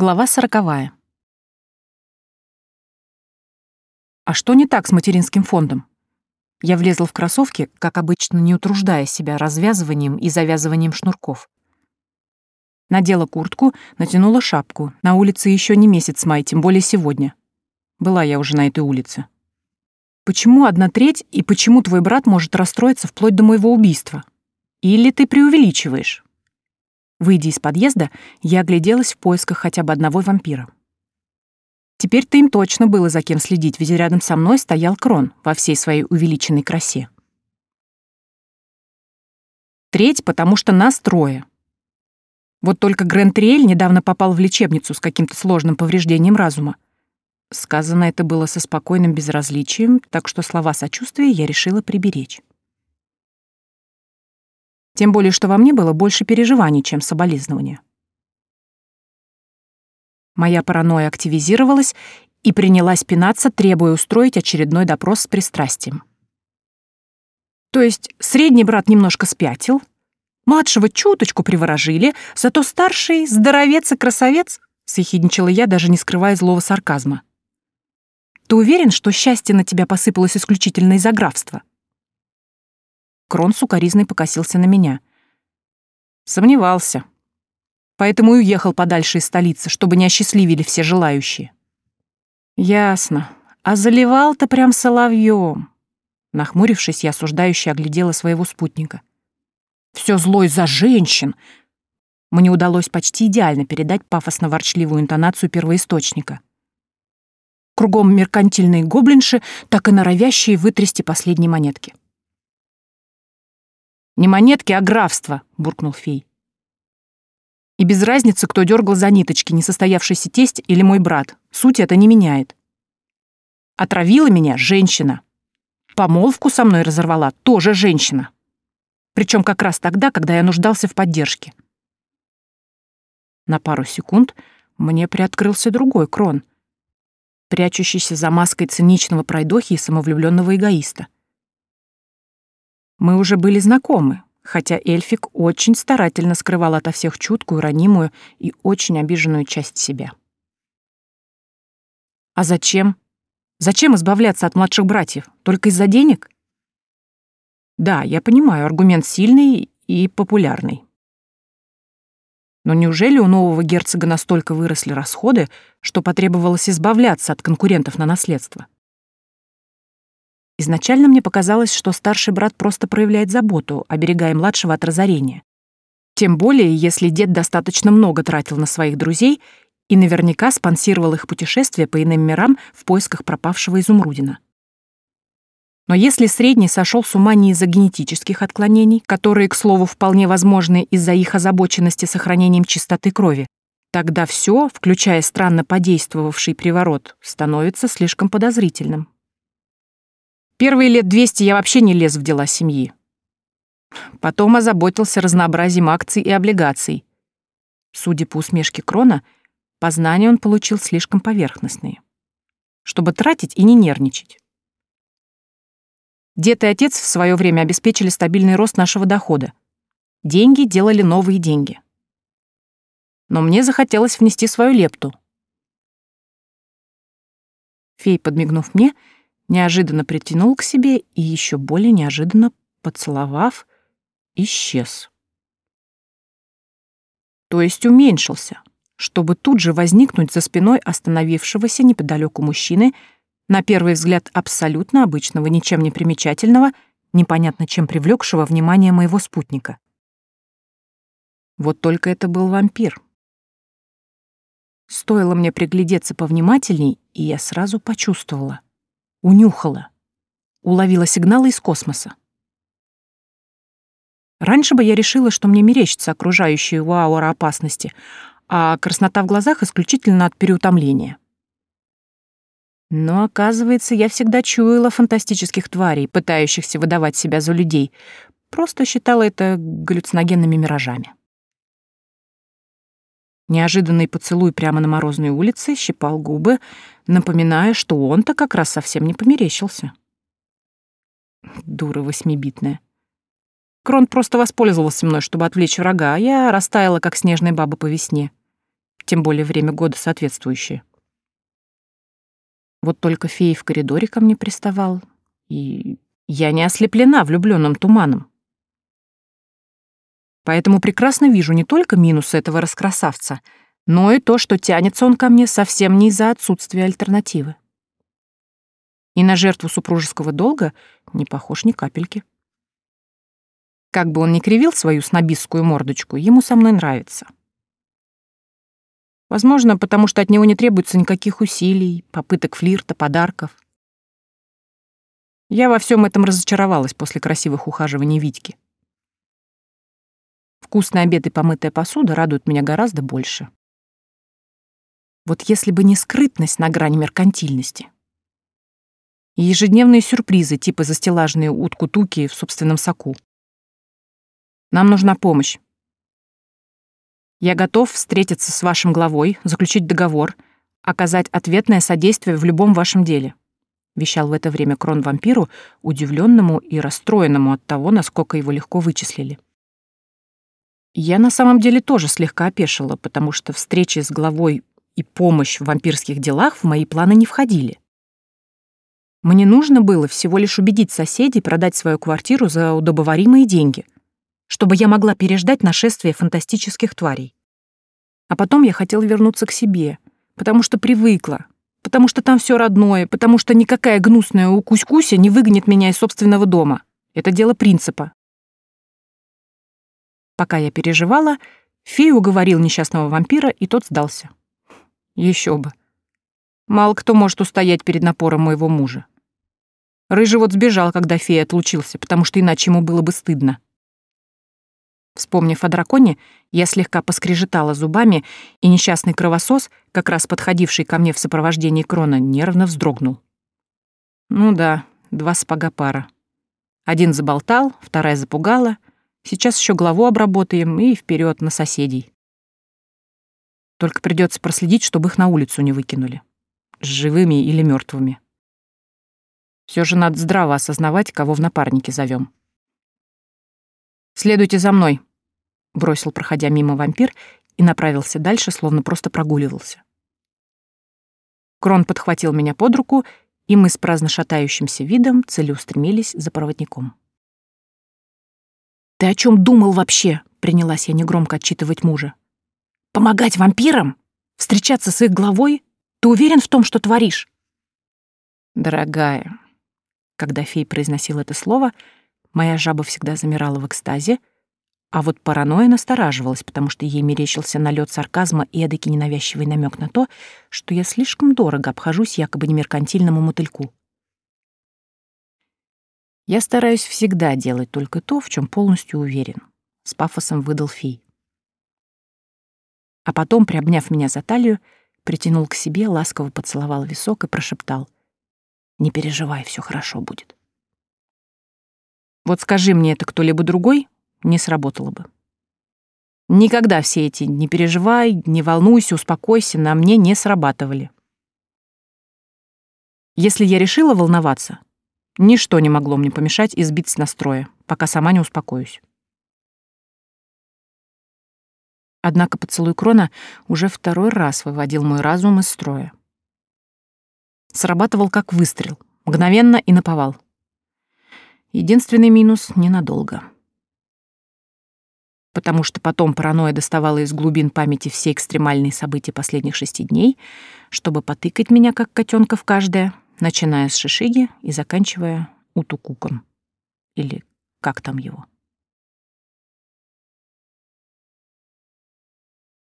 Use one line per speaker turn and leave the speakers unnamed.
Глава сороковая. А что не так с материнским фондом? Я влезла в кроссовки, как обычно, не утруждая себя развязыванием и завязыванием шнурков. Надела куртку, натянула шапку. На улице еще не месяц май, тем более сегодня. Была я уже на этой улице. Почему одна треть и почему твой брат может расстроиться вплоть до моего убийства? Или ты преувеличиваешь? Выйдя из подъезда, я огляделась в поисках хотя бы одного вампира. Теперь-то им точно было за кем следить, ведь рядом со мной стоял Крон во всей своей увеличенной красе. Треть, потому что нас трое. Вот только Грент-Риэль недавно попал в лечебницу с каким-то сложным повреждением разума. Сказано это было со спокойным безразличием, так что слова сочувствия я решила приберечь. Тем более, что во мне было больше переживаний, чем соболезнования. Моя паранойя активизировалась и принялась пинаться, требуя устроить очередной допрос с пристрастием. То есть средний брат немножко спятил, младшего чуточку приворожили, зато старший — здоровец и красавец, — съехидничала я, даже не скрывая злого сарказма. Ты уверен, что счастье на тебя посыпалось исключительно из-за графства? Крон сукоризной покосился на меня. Сомневался. Поэтому и уехал подальше из столицы, чтобы не осчастливили все желающие. Ясно. А заливал-то прям соловьем. Нахмурившись, я осуждающе оглядела своего спутника. Все зло из-за женщин. Мне удалось почти идеально передать пафосно-ворчливую интонацию первоисточника. Кругом меркантильные гоблинши, так и норовящие вытрясти последние монетки. «Не монетки, а графство», — буркнул фей. «И без разницы, кто дергал за ниточки, несостоявшийся тесть или мой брат. Суть это не меняет. Отравила меня женщина. Помолвку со мной разорвала тоже женщина. Причем как раз тогда, когда я нуждался в поддержке. На пару секунд мне приоткрылся другой крон, прячущийся за маской циничного пройдохи и самовлюбленного эгоиста. Мы уже были знакомы, хотя эльфик очень старательно скрывал ото всех чуткую, ранимую и очень обиженную часть себя. А зачем? Зачем избавляться от младших братьев? Только из-за денег? Да, я понимаю, аргумент сильный и популярный. Но неужели у нового герцога настолько выросли расходы, что потребовалось избавляться от конкурентов на наследство? Изначально мне показалось, что старший брат просто проявляет заботу, оберегая младшего от разорения. Тем более, если дед достаточно много тратил на своих друзей и наверняка спонсировал их путешествия по иным мирам в поисках пропавшего изумрудина. Но если средний сошел с ума не из-за генетических отклонений, которые, к слову, вполне возможны из-за их озабоченности сохранением чистоты крови, тогда все, включая странно подействовавший приворот, становится слишком подозрительным. Первые лет двести я вообще не лез в дела семьи. Потом озаботился разнообразием акций и облигаций. Судя по усмешке Крона, познания он получил слишком поверхностные. Чтобы тратить и не нервничать. Дед и отец в свое время обеспечили стабильный рост нашего дохода. Деньги делали новые деньги. Но мне захотелось внести свою лепту. Фей, подмигнув мне, — неожиданно притянул к себе и еще более неожиданно, поцеловав, исчез. То есть уменьшился, чтобы тут же возникнуть за спиной остановившегося неподалеку мужчины, на первый взгляд абсолютно обычного, ничем не примечательного, непонятно чем привлекшего внимание моего спутника. Вот только это был вампир. Стоило мне приглядеться повнимательней, и я сразу почувствовала — Унюхала. Уловила сигналы из космоса. Раньше бы я решила, что мне мерещится окружающая аура опасности, а краснота в глазах исключительно от переутомления. Но, оказывается, я всегда чуяла фантастических тварей, пытающихся выдавать себя за людей, просто считала это галлюциногенными миражами. Неожиданный поцелуй прямо на морозной улице щипал губы, напоминая, что он-то как раз совсем не померещился. Дура восьмибитная. Крон просто воспользовался мной, чтобы отвлечь врага, а я растаяла, как снежная баба по весне. тем более время года соответствующее. Вот только фея в коридоре ко мне приставал, и я не ослеплена влюбленным туманом. Поэтому прекрасно вижу не только минусы этого раскрасавца, но и то, что тянется он ко мне совсем не из-за отсутствия альтернативы. И на жертву супружеского долга не похож ни капельки. Как бы он ни кривил свою снобистскую мордочку, ему со мной нравится. Возможно, потому что от него не требуется никаких усилий, попыток флирта, подарков. Я во всем этом разочаровалась после красивых ухаживаний Витьки. Вкусный обед и помытая посуда радуют меня гораздо больше. Вот если бы не скрытность на грани меркантильности. И ежедневные сюрпризы, типа застеллажные утку-туки в собственном соку. Нам нужна помощь. Я готов встретиться с вашим главой, заключить договор, оказать ответное содействие в любом вашем деле», — вещал в это время Крон вампиру, удивленному и расстроенному от того, насколько его легко вычислили. Я на самом деле тоже слегка опешила, потому что встречи с главой и помощь в вампирских делах в мои планы не входили. Мне нужно было всего лишь убедить соседей продать свою квартиру за удобоваримые деньги — чтобы я могла переждать нашествие фантастических тварей. А потом я хотела вернуться к себе, потому что привыкла, потому что там все родное, потому что никакая гнусная укусь-куся не выгонит меня из собственного дома. Это дело принципа. Пока я переживала, фея уговорил несчастного вампира, и тот сдался. Еще бы. Мало кто может устоять перед напором моего мужа. Рыжий вот сбежал, когда фея отлучился, потому что иначе ему было бы стыдно. Вспомнив о драконе, я слегка поскрежетала зубами, и несчастный кровосос, как раз подходивший ко мне в сопровождении крона, нервно вздрогнул. Ну да, два сапога пара. Один заболтал, вторая запугала. Сейчас еще главу обработаем и вперед на соседей. Только придется проследить, чтобы их на улицу не выкинули. С живыми или мертвыми. Все же надо здраво осознавать, кого в напарнике зовем. «Следуйте за мной», бросил, проходя мимо вампир, и направился дальше, словно просто прогуливался. Крон подхватил меня под руку, и мы с праздно шатающимся видом целеустремились за проводником. «Ты о чем думал вообще?» — принялась я негромко отчитывать мужа. «Помогать вампирам? Встречаться с их главой? Ты уверен в том, что творишь?» «Дорогая», — когда фей произносил это слово, моя жаба всегда замирала в экстазе, а вот паранойя настораживалась, потому что ей мерещился налет сарказма и эдакий ненавязчивый намек на то, что я слишком дорого обхожусь якобы немеркантильному мотыльку. Я стараюсь всегда делать только то, в чем полностью уверен, — с пафосом выдал фей. А потом, приобняв меня за талию, притянул к себе, ласково поцеловал висок и прошептал. «Не переживай, все хорошо будет». Вот скажи мне это кто-либо другой, не сработало бы. Никогда все эти «не переживай», «не волнуйся», «успокойся» на мне не срабатывали. Если я решила волноваться, ничто не могло мне помешать избить с настроя, пока сама не успокоюсь. Однако поцелуй Крона уже второй раз выводил мой разум из строя. Срабатывал как выстрел, мгновенно и наповал. Единственный минус — ненадолго потому что потом паранойя доставала из глубин памяти все экстремальные события последних шести дней, чтобы потыкать меня, как котенка в каждое, начиная с шишиги и заканчивая утукуком. Или как там его.